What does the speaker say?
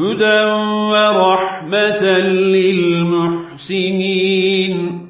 هدى ورحمة للمحسنين